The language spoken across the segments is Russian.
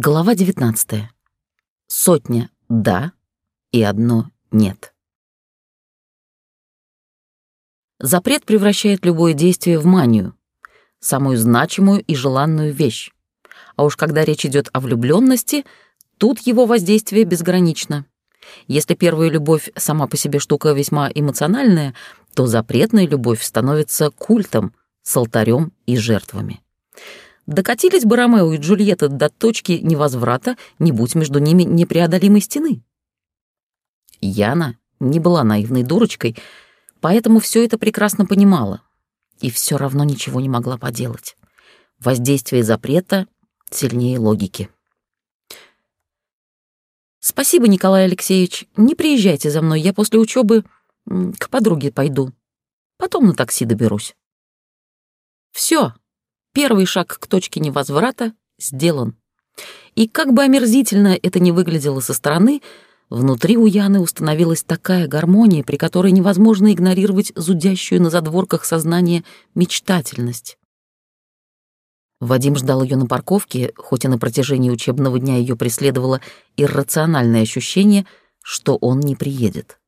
Глава 19. Сотня «да» и одно «нет». Запрет превращает любое действие в манию, самую значимую и желанную вещь. А уж когда речь идет о влюбленности, тут его воздействие безгранично. Если первая любовь сама по себе штука весьма эмоциональная, то запретная любовь становится культом с алтарем и жертвами. Докатились бы Ромео и Джульетта до точки невозврата, не будь между ними непреодолимой стены. Яна не была наивной дурочкой, поэтому все это прекрасно понимала и все равно ничего не могла поделать. Воздействие запрета сильнее логики. «Спасибо, Николай Алексеевич. Не приезжайте за мной, я после учебы к подруге пойду. Потом на такси доберусь». Все, первый шаг к точке невозврата сделан. И как бы омерзительно это ни выглядело со стороны, внутри у Яны установилась такая гармония, при которой невозможно игнорировать зудящую на задворках сознания мечтательность. Вадим ждал ее на парковке, хоть и на протяжении учебного дня ее преследовало иррациональное ощущение, что он не приедет.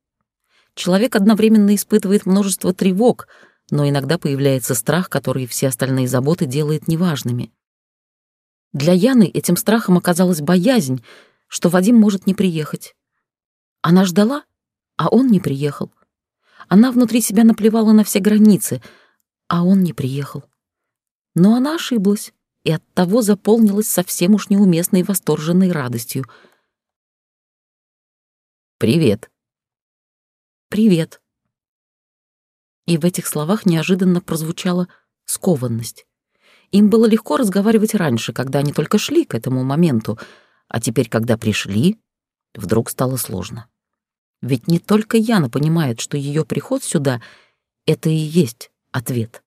Человек одновременно испытывает множество тревог, но иногда появляется страх, который все остальные заботы делает неважными. Для Яны этим страхом оказалась боязнь, что Вадим может не приехать. Она ждала, а он не приехал. Она внутри себя наплевала на все границы, а он не приехал. Но она ошиблась и оттого заполнилась совсем уж неуместной восторженной радостью. «Привет». «Привет». И в этих словах неожиданно прозвучала скованность. Им было легко разговаривать раньше, когда они только шли к этому моменту, а теперь, когда пришли, вдруг стало сложно. Ведь не только Яна понимает, что ее приход сюда — это и есть ответ.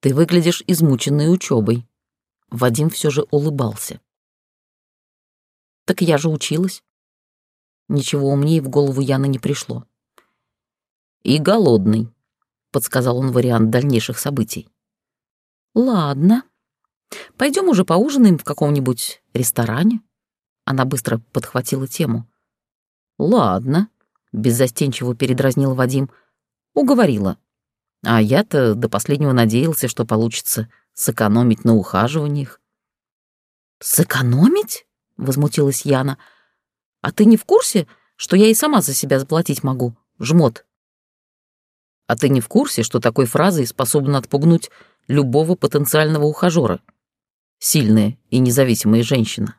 Ты выглядишь измученной учебой. Вадим все же улыбался. Так я же училась. Ничего умнее в голову Яны не пришло. И голодный, подсказал он вариант дальнейших событий. Ладно. Пойдем уже поужинаем в каком-нибудь ресторане. Она быстро подхватила тему. Ладно, беззастенчиво передразнил Вадим. Уговорила. А я-то до последнего надеялся, что получится сэкономить на ухаживаниях. «Сэкономить?» — возмутилась Яна. «А ты не в курсе, что я и сама за себя заплатить могу, жмот?» «А ты не в курсе, что такой фразой способна отпугнуть любого потенциального ухажера? Сильная и независимая женщина».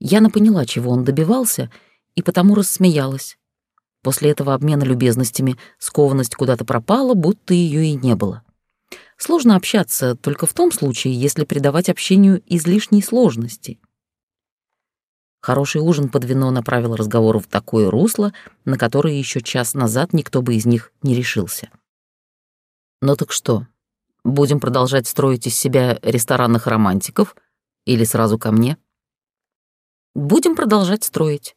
Яна поняла, чего он добивался, и потому рассмеялась. После этого обмена любезностями скованность куда-то пропала, будто ее и не было. Сложно общаться только в том случае, если придавать общению излишней сложности. Хороший ужин под вино направил разговор в такое русло, на которое еще час назад никто бы из них не решился. Ну так что, будем продолжать строить из себя ресторанных романтиков или сразу ко мне? Будем продолжать строить.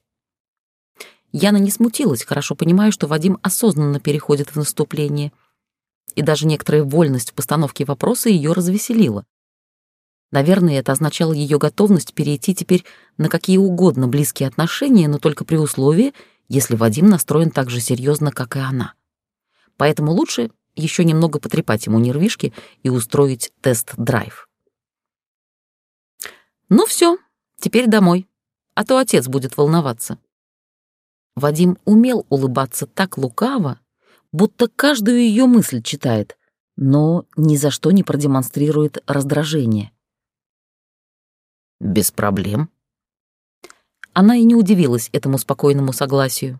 Яна не смутилась, хорошо понимая, что Вадим осознанно переходит в наступление. И даже некоторая вольность в постановке вопроса ее развеселила. Наверное, это означало ее готовность перейти теперь на какие угодно близкие отношения, но только при условии, если Вадим настроен так же серьезно, как и она. Поэтому лучше еще немного потрепать ему нервишки и устроить тест-драйв. Ну все, теперь домой, а то отец будет волноваться. Вадим умел улыбаться так лукаво, будто каждую ее мысль читает, но ни за что не продемонстрирует раздражение. «Без проблем». Она и не удивилась этому спокойному согласию.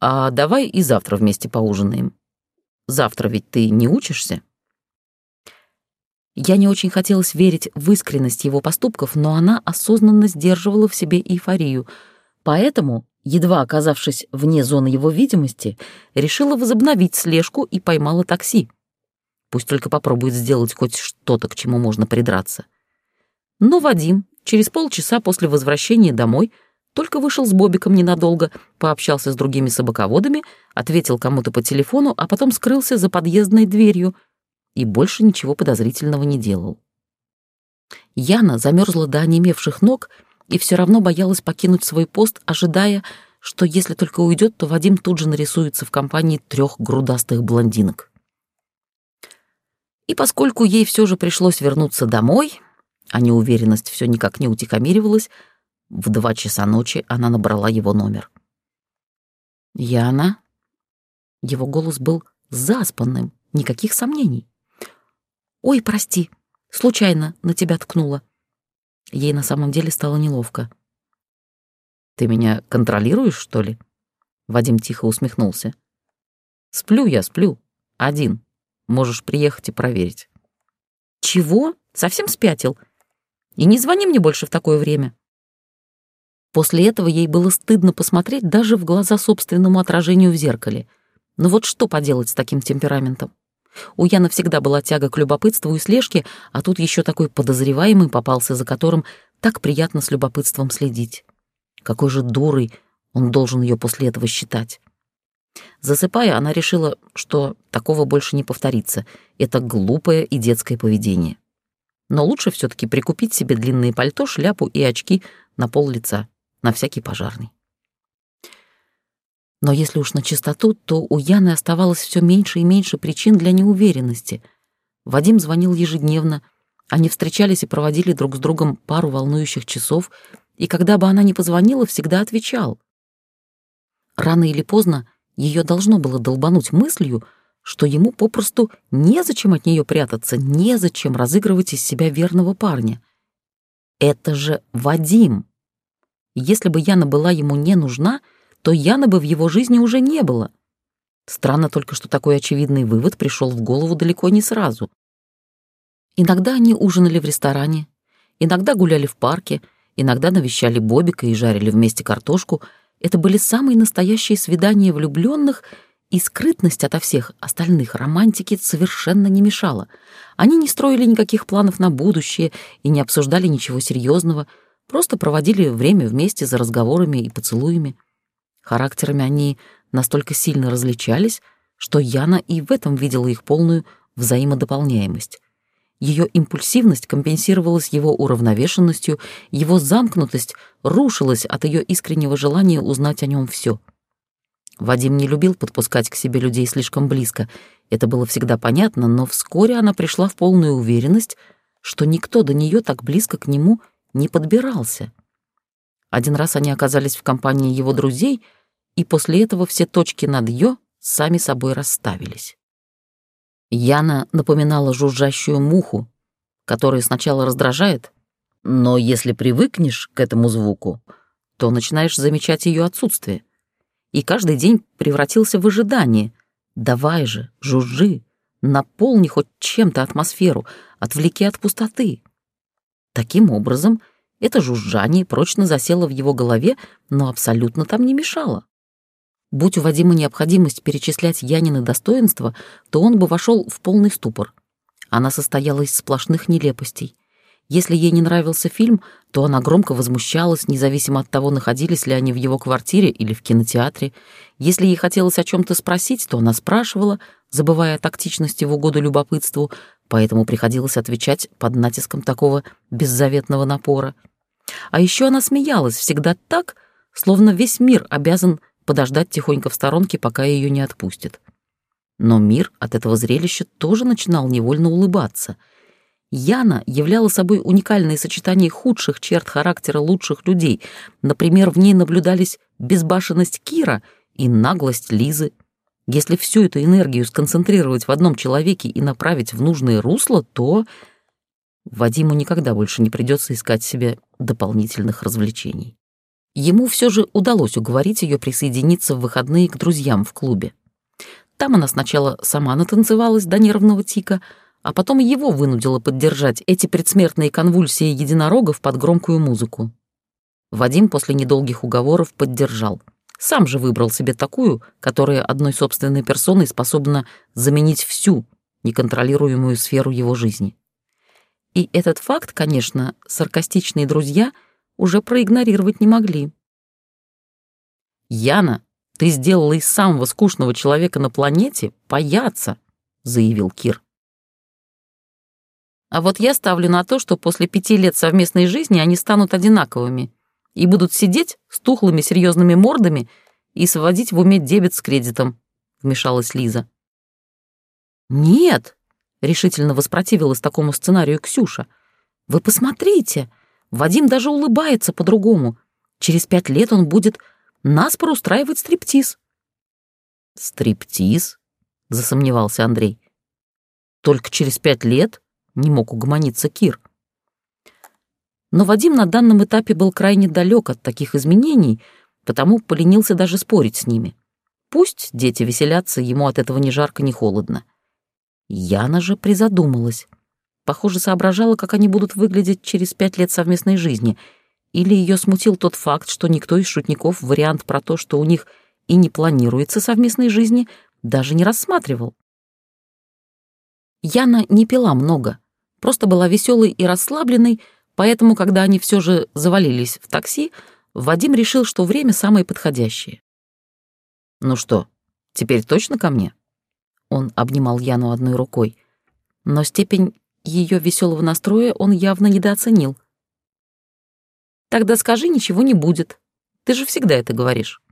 «А давай и завтра вместе поужинаем. Завтра ведь ты не учишься?» Я не очень хотелось верить в искренность его поступков, но она осознанно сдерживала в себе эйфорию, поэтому едва оказавшись вне зоны его видимости, решила возобновить слежку и поймала такси. Пусть только попробует сделать хоть что-то, к чему можно придраться. Но Вадим через полчаса после возвращения домой только вышел с Бобиком ненадолго, пообщался с другими собаководами, ответил кому-то по телефону, а потом скрылся за подъездной дверью и больше ничего подозрительного не делал. Яна замерзла до онемевших ног и все равно боялась покинуть свой пост, ожидая, что если только уйдет, то Вадим тут же нарисуется в компании трех грудастых блондинок. И поскольку ей все же пришлось вернуться домой, а неуверенность все никак не утихомиривалась, в два часа ночи она набрала его номер. «Яна?» Его голос был заспанным, никаких сомнений. «Ой, прости, случайно на тебя ткнула». Ей на самом деле стало неловко. «Ты меня контролируешь, что ли?» Вадим тихо усмехнулся. «Сплю я, сплю. Один. Можешь приехать и проверить». «Чего? Совсем спятил? И не звони мне больше в такое время». После этого ей было стыдно посмотреть даже в глаза собственному отражению в зеркале. Но вот что поделать с таким темпераментом? У Яны всегда была тяга к любопытству и слежке, а тут еще такой подозреваемый попался, за которым так приятно с любопытством следить. Какой же дурой он должен ее после этого считать? Засыпая, она решила, что такого больше не повторится. Это глупое и детское поведение. Но лучше все таки прикупить себе длинные пальто, шляпу и очки на пол лица, на всякий пожарный. Но если уж на чистоту, то у Яны оставалось все меньше и меньше причин для неуверенности. Вадим звонил ежедневно, они встречались и проводили друг с другом пару волнующих часов, и когда бы она ни позвонила, всегда отвечал. Рано или поздно ее должно было долбануть мыслью, что ему попросту незачем от нее прятаться, незачем разыгрывать из себя верного парня. Это же Вадим. Если бы Яна была ему не нужна, то Яны бы в его жизни уже не было. Странно только, что такой очевидный вывод пришел в голову далеко не сразу. Иногда они ужинали в ресторане, иногда гуляли в парке, иногда навещали Бобика и жарили вместе картошку. Это были самые настоящие свидания влюбленных, и скрытность ото всех остальных романтики совершенно не мешала. Они не строили никаких планов на будущее и не обсуждали ничего серьезного, просто проводили время вместе за разговорами и поцелуями. Характерами они настолько сильно различались, что Яна и в этом видела их полную взаимодополняемость. Ее импульсивность компенсировалась его уравновешенностью, его замкнутость рушилась от ее искреннего желания узнать о нем все. Вадим не любил подпускать к себе людей слишком близко. Это было всегда понятно, но вскоре она пришла в полную уверенность, что никто до нее так близко к нему не подбирался. Один раз они оказались в компании его друзей, и после этого все точки над «ё» сами собой расставились. Яна напоминала жужжащую муху, которая сначала раздражает, но если привыкнешь к этому звуку, то начинаешь замечать ее отсутствие. И каждый день превратился в ожидание. Давай же, жужжи, наполни хоть чем-то атмосферу, отвлеки от пустоты. Таким образом, это жужжание прочно засело в его голове, но абсолютно там не мешало. Будь у Вадима необходимость перечислять Янины достоинства, то он бы вошел в полный ступор. Она состояла из сплошных нелепостей. Если ей не нравился фильм, то она громко возмущалась, независимо от того, находились ли они в его квартире или в кинотеатре. Если ей хотелось о чем то спросить, то она спрашивала, забывая о тактичности в угоду любопытству, поэтому приходилось отвечать под натиском такого беззаветного напора. А еще она смеялась всегда так, словно весь мир обязан подождать тихонько в сторонке, пока ее не отпустят. Но мир от этого зрелища тоже начинал невольно улыбаться. Яна являла собой уникальное сочетание худших черт характера лучших людей. Например, в ней наблюдались безбашенность Кира и наглость Лизы. Если всю эту энергию сконцентрировать в одном человеке и направить в нужное русло, то Вадиму никогда больше не придется искать себе дополнительных развлечений. Ему все же удалось уговорить ее присоединиться в выходные к друзьям в клубе. Там она сначала сама натанцевалась до нервного тика, а потом его вынудила поддержать эти предсмертные конвульсии единорогов под громкую музыку. Вадим после недолгих уговоров поддержал. Сам же выбрал себе такую, которая одной собственной персоной способна заменить всю неконтролируемую сферу его жизни. И этот факт, конечно, саркастичные друзья — уже проигнорировать не могли. «Яна, ты сделала из самого скучного человека на планете паяца», — заявил Кир. А вот я ставлю на то, что после пяти лет совместной жизни они станут одинаковыми и будут сидеть с тухлыми серьезными мордами и сводить в уме дебет с кредитом», — вмешалась Лиза. «Нет», — решительно воспротивилась такому сценарию Ксюша. «Вы посмотрите, Вадим даже улыбается по-другому. Через пять лет он будет наспор устраивать стриптиз». «Стриптиз?» — засомневался Андрей. «Только через пять лет?» — не мог угомониться Кир. Но Вадим на данном этапе был крайне далек от таких изменений, потому поленился даже спорить с ними. Пусть дети веселятся, ему от этого ни жарко, ни холодно. Яна же призадумалась. Похоже, соображала, как они будут выглядеть через пять лет совместной жизни. Или ее смутил тот факт, что никто из шутников вариант про то, что у них и не планируется совместной жизни, даже не рассматривал. Яна не пила много, просто была веселой и расслабленной, поэтому, когда они все же завалились в такси, Вадим решил, что время самое подходящее. «Ну что, теперь точно ко мне?» Он обнимал Яну одной рукой, но степень ее веселого настроя он явно недооценил. «Тогда скажи, ничего не будет. Ты же всегда это говоришь».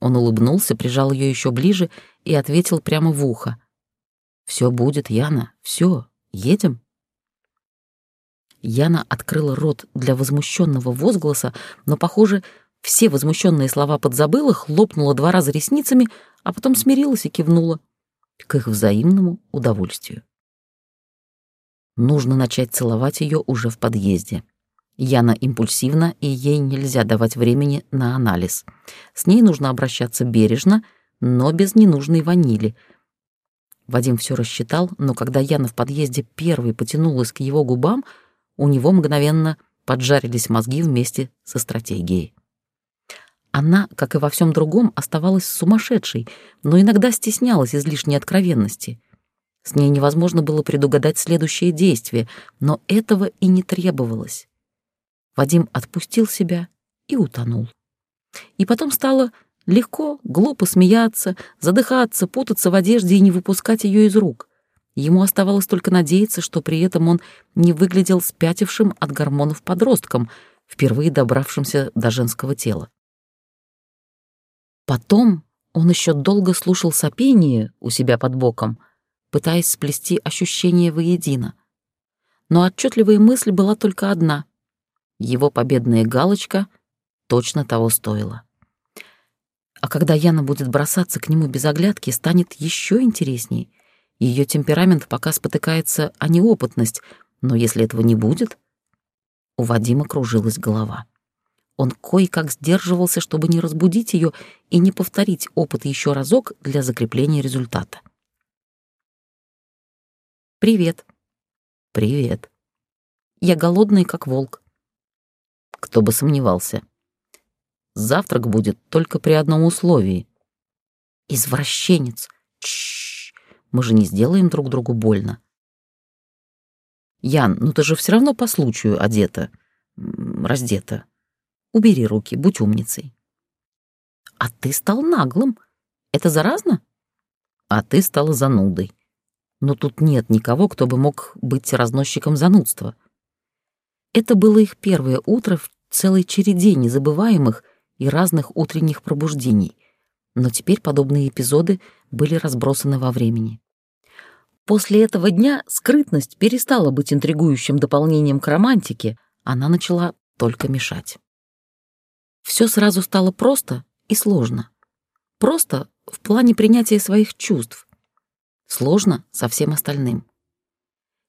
Он улыбнулся, прижал ее еще ближе и ответил прямо в ухо. «Все будет, Яна, все, едем». Яна открыла рот для возмущенного возгласа, но, похоже, все возмущенные слова подзабыла, хлопнула два раза ресницами, а потом смирилась и кивнула к их взаимному удовольствию. Нужно начать целовать ее уже в подъезде. Яна импульсивна, и ей нельзя давать времени на анализ. С ней нужно обращаться бережно, но без ненужной ванили. Вадим все рассчитал, но когда Яна в подъезде первой потянулась к его губам, у него мгновенно поджарились мозги вместе со стратегией. Она, как и во всем другом, оставалась сумасшедшей, но иногда стеснялась излишней откровенности. С ней невозможно было предугадать следующее действие, но этого и не требовалось. Вадим отпустил себя и утонул. И потом стало легко, глупо смеяться, задыхаться, путаться в одежде и не выпускать ее из рук. Ему оставалось только надеяться, что при этом он не выглядел спятившим от гормонов подростком, впервые добравшимся до женского тела. Потом он еще долго слушал сопение у себя под боком, пытаясь сплести ощущения воедино. Но отчетливая мысль была только одна. Его победная галочка точно того стоила. А когда Яна будет бросаться к нему без оглядки, станет еще интересней. Ее темперамент пока спотыкается о неопытность, но если этого не будет... У Вадима кружилась голова. Он кое-как сдерживался, чтобы не разбудить ее и не повторить опыт еще разок для закрепления результата. «Привет». «Привет». «Я голодный, как волк. Кто бы сомневался. Завтрак будет только при одном условии. Извращенец. Чш, мы же не сделаем друг другу больно. Ян, ну ты же все равно по случаю одета, раздета. Убери руки, будь умницей. А ты стал наглым. Это заразно? А ты стала занудой. Но тут нет никого, кто бы мог быть разносчиком занудства. Это было их первое утро в целой череде незабываемых и разных утренних пробуждений, но теперь подобные эпизоды были разбросаны во времени. После этого дня скрытность перестала быть интригующим дополнением к романтике, она начала только мешать. Все сразу стало просто и сложно. Просто в плане принятия своих чувств. Сложно со всем остальным.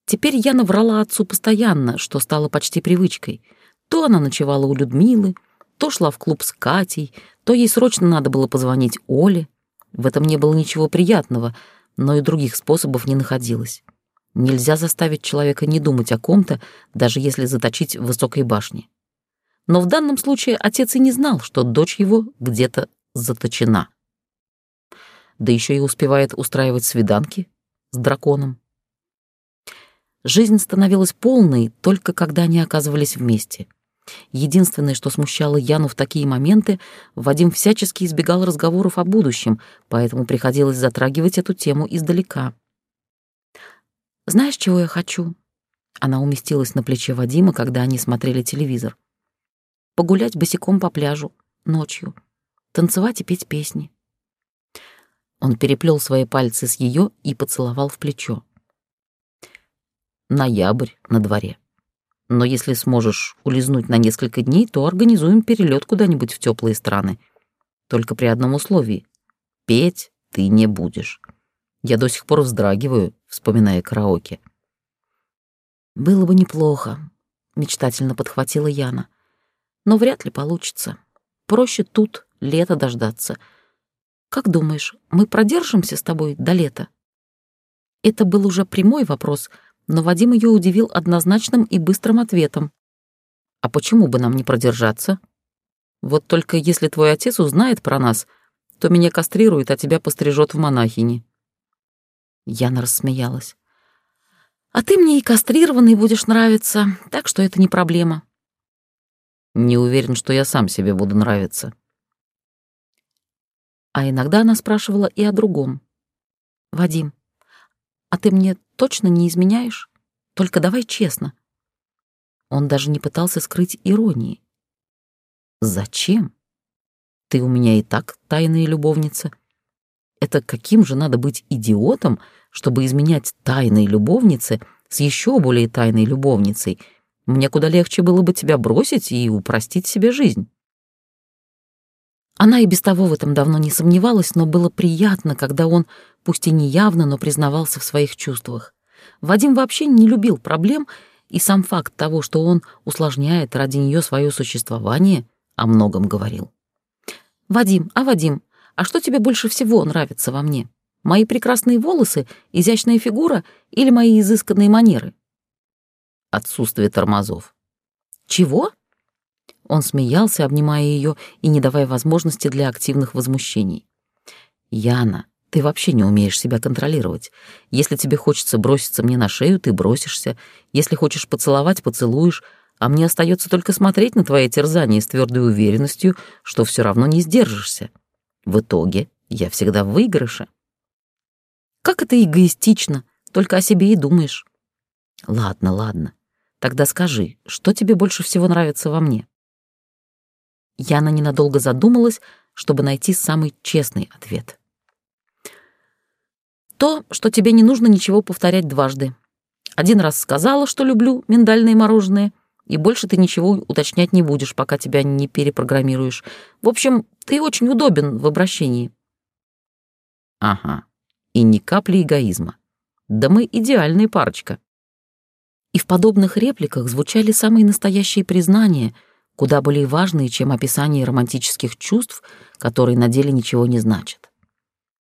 Теперь я наврала отцу постоянно, что стало почти привычкой. То она ночевала у Людмилы, то шла в клуб с Катей, то ей срочно надо было позвонить Оле. В этом не было ничего приятного, но и других способов не находилось. Нельзя заставить человека не думать о ком-то, даже если заточить в высокой башне. Но в данном случае отец и не знал, что дочь его где-то заточена. Да еще и успевает устраивать свиданки с драконом. Жизнь становилась полной только когда они оказывались вместе. Единственное, что смущало Яну в такие моменты, Вадим всячески избегал разговоров о будущем, поэтому приходилось затрагивать эту тему издалека. «Знаешь, чего я хочу?» Она уместилась на плече Вадима, когда они смотрели телевизор. Погулять босиком по пляжу ночью, танцевать и петь песни. Он переплел свои пальцы с ее и поцеловал в плечо. Ноябрь на дворе. Но если сможешь улизнуть на несколько дней, то организуем перелет куда-нибудь в теплые страны. Только при одном условии. Петь ты не будешь. Я до сих пор вздрагиваю, вспоминая караоке. «Было бы неплохо», — мечтательно подхватила Яна. «Но вряд ли получится. Проще тут лето дождаться. Как думаешь, мы продержимся с тобой до лета?» Это был уже прямой вопрос, но Вадим ее удивил однозначным и быстрым ответом. «А почему бы нам не продержаться? Вот только если твой отец узнает про нас, то меня кастрирует, а тебя пострижет в монахини». Яна рассмеялась. «А ты мне и кастрированный будешь нравиться, так что это не проблема». «Не уверен, что я сам себе буду нравиться». А иногда она спрашивала и о другом. «Вадим, а ты мне точно не изменяешь? Только давай честно». Он даже не пытался скрыть иронии. «Зачем? Ты у меня и так тайная любовница. Это каким же надо быть идиотом, чтобы изменять тайной любовнице с еще более тайной любовницей. Мне куда легче было бы тебя бросить и упростить себе жизнь. Она и без того в этом давно не сомневалась, но было приятно, когда он, пусть и неявно, но признавался в своих чувствах. Вадим вообще не любил проблем, и сам факт того, что он усложняет ради нее свое существование, о многом говорил. «Вадим, а Вадим, а что тебе больше всего нравится во мне?» Мои прекрасные волосы, изящная фигура или мои изысканные манеры? Отсутствие тормозов. Чего? Он смеялся, обнимая ее и не давая возможности для активных возмущений. Яна, ты вообще не умеешь себя контролировать. Если тебе хочется броситься мне на шею, ты бросишься. Если хочешь поцеловать, поцелуешь, а мне остается только смотреть на твои терзания с твердой уверенностью, что все равно не сдержишься. В итоге я всегда в выигрыше. Как это эгоистично, только о себе и думаешь. Ладно, ладно. Тогда скажи, что тебе больше всего нравится во мне? Яна ненадолго задумалась, чтобы найти самый честный ответ. То, что тебе не нужно ничего повторять дважды. Один раз сказала, что люблю миндальные мороженое, и больше ты ничего уточнять не будешь, пока тебя не перепрограммируешь. В общем, ты очень удобен в обращении. Ага и ни капли эгоизма. Да мы идеальная парочка. И в подобных репликах звучали самые настоящие признания, куда более важные, чем описание романтических чувств, которые на деле ничего не значат.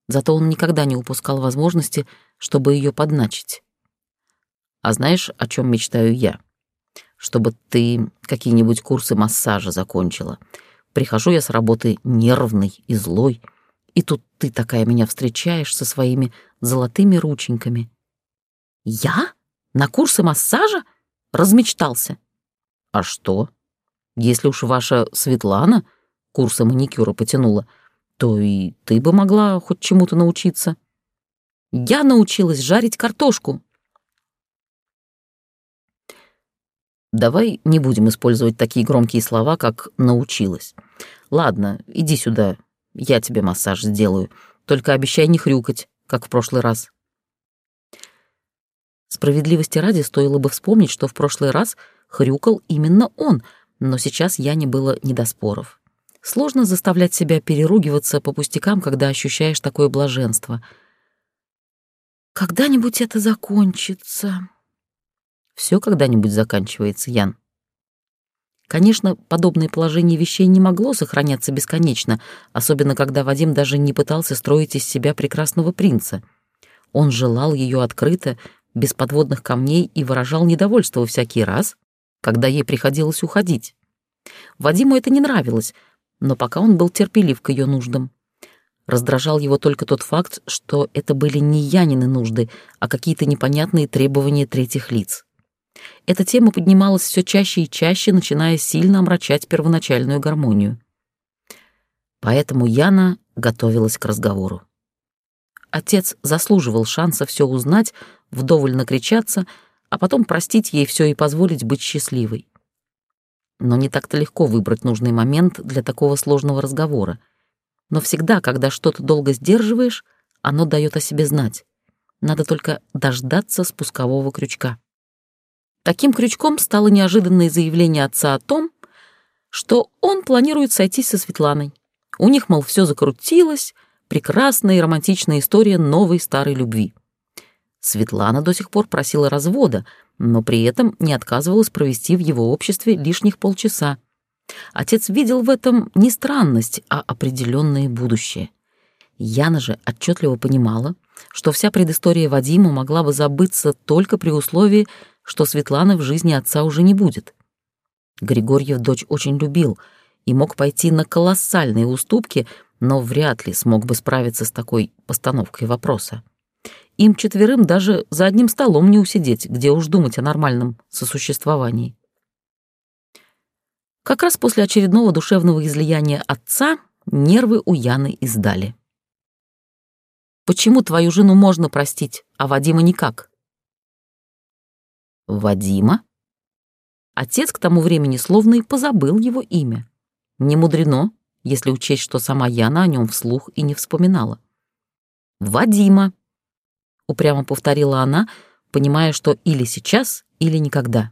Зато он никогда не упускал возможности, чтобы ее подначить. А знаешь, о чем мечтаю я? Чтобы ты какие-нибудь курсы массажа закончила. Прихожу я с работы нервный и злой, и тут ты такая меня встречаешь со своими золотыми рученьками. Я? На курсы массажа? Размечтался. А что? Если уж ваша Светлана курсы маникюра потянула, то и ты бы могла хоть чему-то научиться. Я научилась жарить картошку. Давай не будем использовать такие громкие слова, как «научилась». Ладно, иди сюда, я тебе массаж сделаю. Только обещай не хрюкать, как в прошлый раз. Справедливости ради стоило бы вспомнить, что в прошлый раз хрюкал именно он, но сейчас я не было не до споров. Сложно заставлять себя переругиваться по пустякам, когда ощущаешь такое блаженство. Когда-нибудь это закончится. Все когда-нибудь заканчивается, Ян. Конечно, подобное положение вещей не могло сохраняться бесконечно, особенно когда Вадим даже не пытался строить из себя прекрасного принца. Он желал ее открыто, без подводных камней и выражал недовольство всякий раз, когда ей приходилось уходить. Вадиму это не нравилось, но пока он был терпелив к ее нуждам. Раздражал его только тот факт, что это были не Янины нужды, а какие-то непонятные требования третьих лиц. Эта тема поднималась все чаще и чаще, начиная сильно омрачать первоначальную гармонию. Поэтому Яна готовилась к разговору. Отец заслуживал шанса все узнать, вдоволь накричаться, а потом простить ей все и позволить быть счастливой. Но не так-то легко выбрать нужный момент для такого сложного разговора. Но всегда, когда что-то долго сдерживаешь, оно дает о себе знать. Надо только дождаться спускового крючка. Таким крючком стало неожиданное заявление отца о том, что он планирует сойтись со Светланой. У них, мол, все закрутилось, прекрасная и романтичная история новой старой любви. Светлана до сих пор просила развода, но при этом не отказывалась провести в его обществе лишних полчаса. Отец видел в этом не странность, а определенное будущее. Яна же отчетливо понимала, что вся предыстория Вадима могла бы забыться только при условии, что Светланы в жизни отца уже не будет. Григорьев дочь очень любил и мог пойти на колоссальные уступки, но вряд ли смог бы справиться с такой постановкой вопроса. Им четверым даже за одним столом не усидеть, где уж думать о нормальном сосуществовании. Как раз после очередного душевного излияния отца нервы у Яны издали. «Почему твою жену можно простить, а Вадима никак?» «Вадима?» Отец к тому времени словно и позабыл его имя. Не мудрено, если учесть, что сама Яна о нем вслух и не вспоминала. «Вадима», — упрямо повторила она, понимая, что или сейчас, или никогда.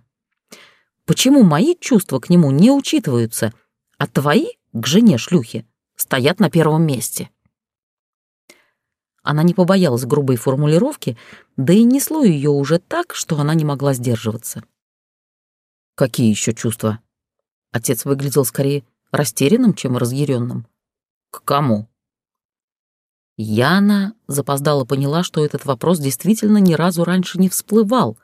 «Почему мои чувства к нему не учитываются, а твои, к жене шлюхи, стоят на первом месте?» Она не побоялась грубой формулировки, да и несло ее уже так, что она не могла сдерживаться. Какие еще чувства? Отец выглядел скорее растерянным, чем разъяренным. К кому? Яна запоздала поняла, что этот вопрос действительно ни разу раньше не всплывал.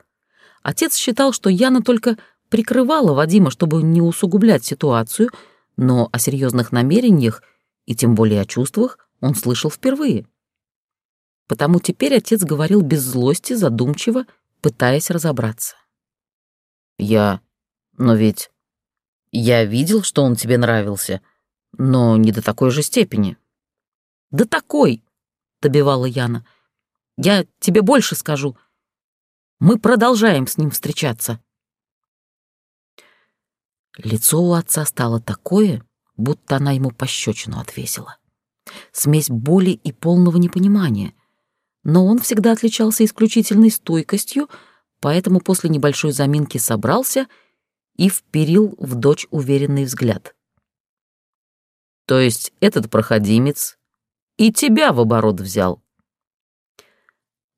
Отец считал, что Яна только прикрывала Вадима, чтобы не усугублять ситуацию, но о серьезных намерениях и тем более о чувствах он слышал впервые. Потому теперь отец говорил без злости, задумчиво, пытаясь разобраться. «Я но ведь я видел, что он тебе нравился, но не до такой же степени. Да такой, добивала Яна. Я тебе больше скажу. Мы продолжаем с ним встречаться. Лицо у отца стало такое, будто она ему пощечину отвесила. Смесь боли и полного непонимания. Но он всегда отличался исключительной стойкостью, поэтому после небольшой заминки собрался — и вперил в дочь уверенный взгляд. «То есть этот проходимец и тебя в оборот взял?»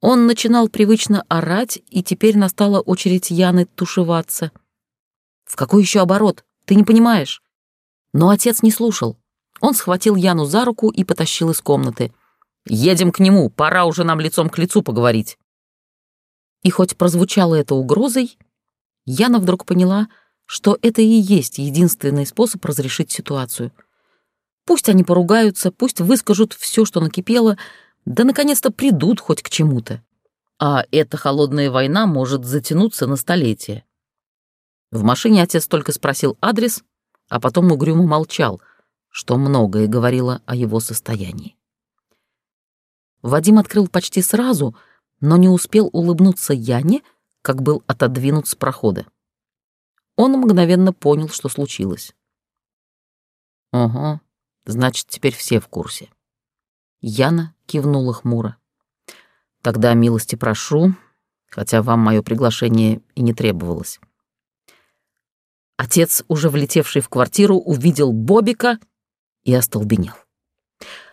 Он начинал привычно орать, и теперь настала очередь Яны тушеваться. «В какой еще оборот? Ты не понимаешь?» Но отец не слушал. Он схватил Яну за руку и потащил из комнаты. «Едем к нему, пора уже нам лицом к лицу поговорить». И хоть прозвучало это угрозой, Яна вдруг поняла, что это и есть единственный способ разрешить ситуацию. Пусть они поругаются, пусть выскажут все, что накипело, да наконец-то придут хоть к чему-то. А эта холодная война может затянуться на столетие. В машине отец только спросил адрес, а потом угрюмо молчал, что многое говорило о его состоянии. Вадим открыл почти сразу, но не успел улыбнуться Яне, как был отодвинут с прохода. Он мгновенно понял, что случилось. «Ого, значит, теперь все в курсе». Яна кивнула хмуро. «Тогда милости прошу, хотя вам мое приглашение и не требовалось». Отец, уже влетевший в квартиру, увидел Бобика и остолбенел.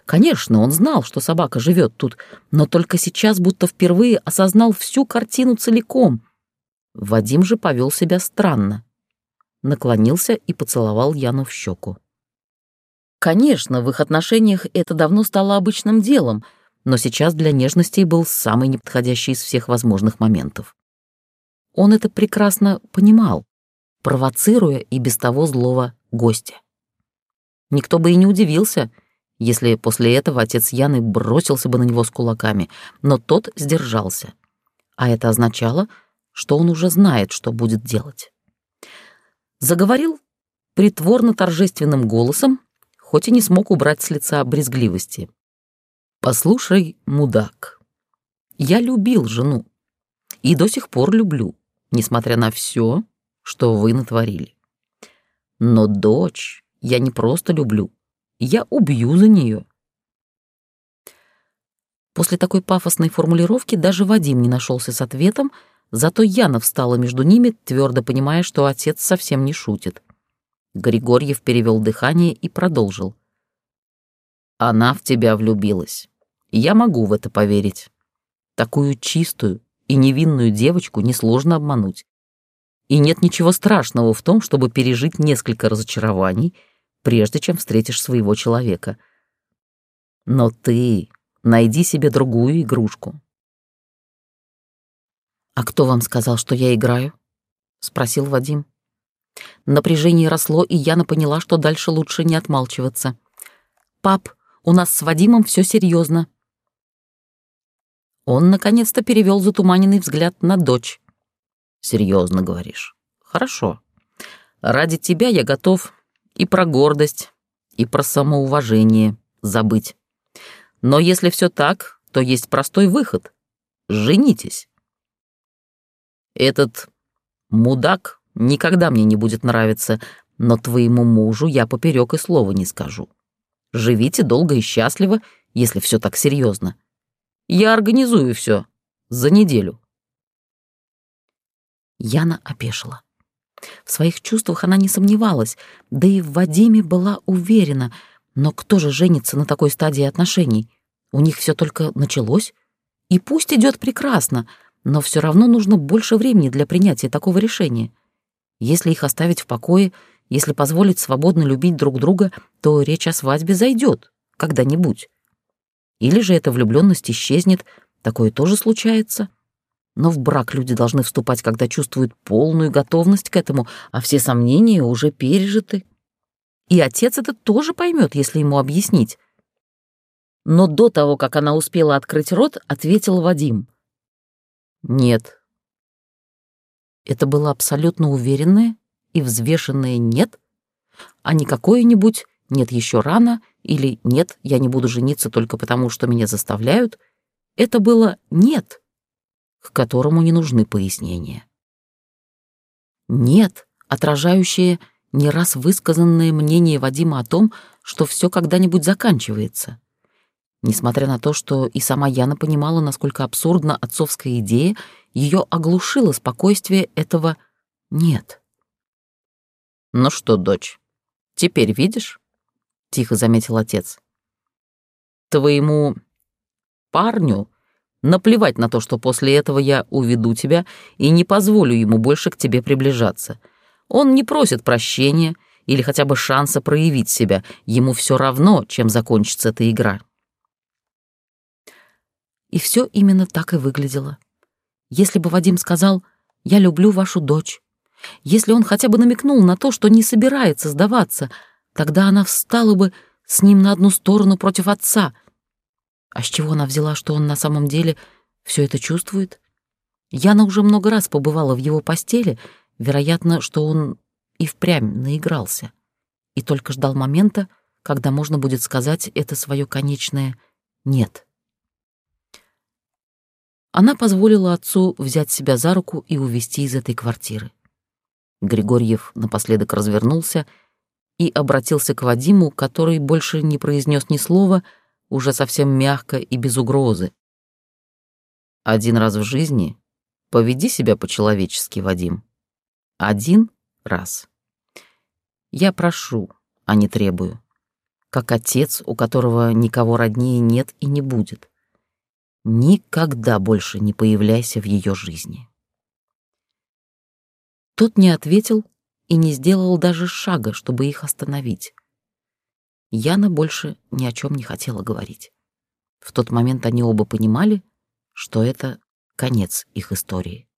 Конечно, он знал, что собака живет тут, но только сейчас будто впервые осознал всю картину целиком. Вадим же повел себя странно наклонился и поцеловал Яну в щеку. Конечно, в их отношениях это давно стало обычным делом, но сейчас для нежностей был самый неподходящий из всех возможных моментов. Он это прекрасно понимал, провоцируя и без того злого гостя. Никто бы и не удивился, если после этого отец Яны бросился бы на него с кулаками, но тот сдержался. А это означало, что он уже знает, что будет делать заговорил притворно-торжественным голосом, хоть и не смог убрать с лица брезгливости. «Послушай, мудак, я любил жену и до сих пор люблю, несмотря на все, что вы натворили. Но дочь я не просто люблю, я убью за нее. После такой пафосной формулировки даже Вадим не нашелся с ответом, зато Яна встала между ними, твердо понимая, что отец совсем не шутит. Григорьев перевел дыхание и продолжил. «Она в тебя влюбилась. Я могу в это поверить. Такую чистую и невинную девочку несложно обмануть. И нет ничего страшного в том, чтобы пережить несколько разочарований, прежде чем встретишь своего человека. Но ты Найди себе другую игрушку. «А кто вам сказал, что я играю?» — спросил Вадим. Напряжение росло, и Яна поняла, что дальше лучше не отмалчиваться. «Пап, у нас с Вадимом все серьезно. Он наконец-то перевел затуманенный взгляд на дочь. Серьезно говоришь? Хорошо. Ради тебя я готов и про гордость, и про самоуважение забыть. Но если все так, то есть простой выход. Женитесь. Этот мудак никогда мне не будет нравиться, но твоему мужу я поперек и слова не скажу. Живите долго и счастливо, если все так серьезно. Я организую все за неделю. Яна опешила. В своих чувствах она не сомневалась, да и в Вадиме была уверена — но кто же женится на такой стадии отношений? У них все только началось. И пусть идет прекрасно, но все равно нужно больше времени для принятия такого решения. Если их оставить в покое, если позволить свободно любить друг друга, то речь о свадьбе зайдет когда-нибудь. Или же эта влюбленность исчезнет, такое тоже случается. Но в брак люди должны вступать, когда чувствуют полную готовность к этому, а все сомнения уже пережиты. И отец это тоже поймет, если ему объяснить. Но до того, как она успела открыть рот, ответил Вадим. «Нет». Это было абсолютно уверенное и взвешенное «нет», а не какое-нибудь «нет, еще рано» или «нет, я не буду жениться только потому, что меня заставляют». Это было «нет», к которому не нужны пояснения. «Нет», отражающее не раз высказанное мнение Вадима о том, что все когда-нибудь заканчивается. Несмотря на то, что и сама Яна понимала, насколько абсурдна отцовская идея, ее оглушило спокойствие этого «нет». «Ну что, дочь, теперь видишь?» — тихо заметил отец. «Твоему парню наплевать на то, что после этого я уведу тебя и не позволю ему больше к тебе приближаться». Он не просит прощения или хотя бы шанса проявить себя. Ему все равно, чем закончится эта игра. И все именно так и выглядело. Если бы Вадим сказал «Я люблю вашу дочь», если он хотя бы намекнул на то, что не собирается сдаваться, тогда она встала бы с ним на одну сторону против отца. А с чего она взяла, что он на самом деле все это чувствует? Яна уже много раз побывала в его постели — Вероятно, что он и впрямь наигрался и только ждал момента, когда можно будет сказать это свое конечное «нет». Она позволила отцу взять себя за руку и увести из этой квартиры. Григорьев напоследок развернулся и обратился к Вадиму, который больше не произнес ни слова, уже совсем мягко и без угрозы. «Один раз в жизни поведи себя по-человечески, Вадим. Один раз. Я прошу, а не требую. Как отец, у которого никого роднее нет и не будет. Никогда больше не появляйся в ее жизни. Тот не ответил и не сделал даже шага, чтобы их остановить. Яна больше ни о чем не хотела говорить. В тот момент они оба понимали, что это конец их истории.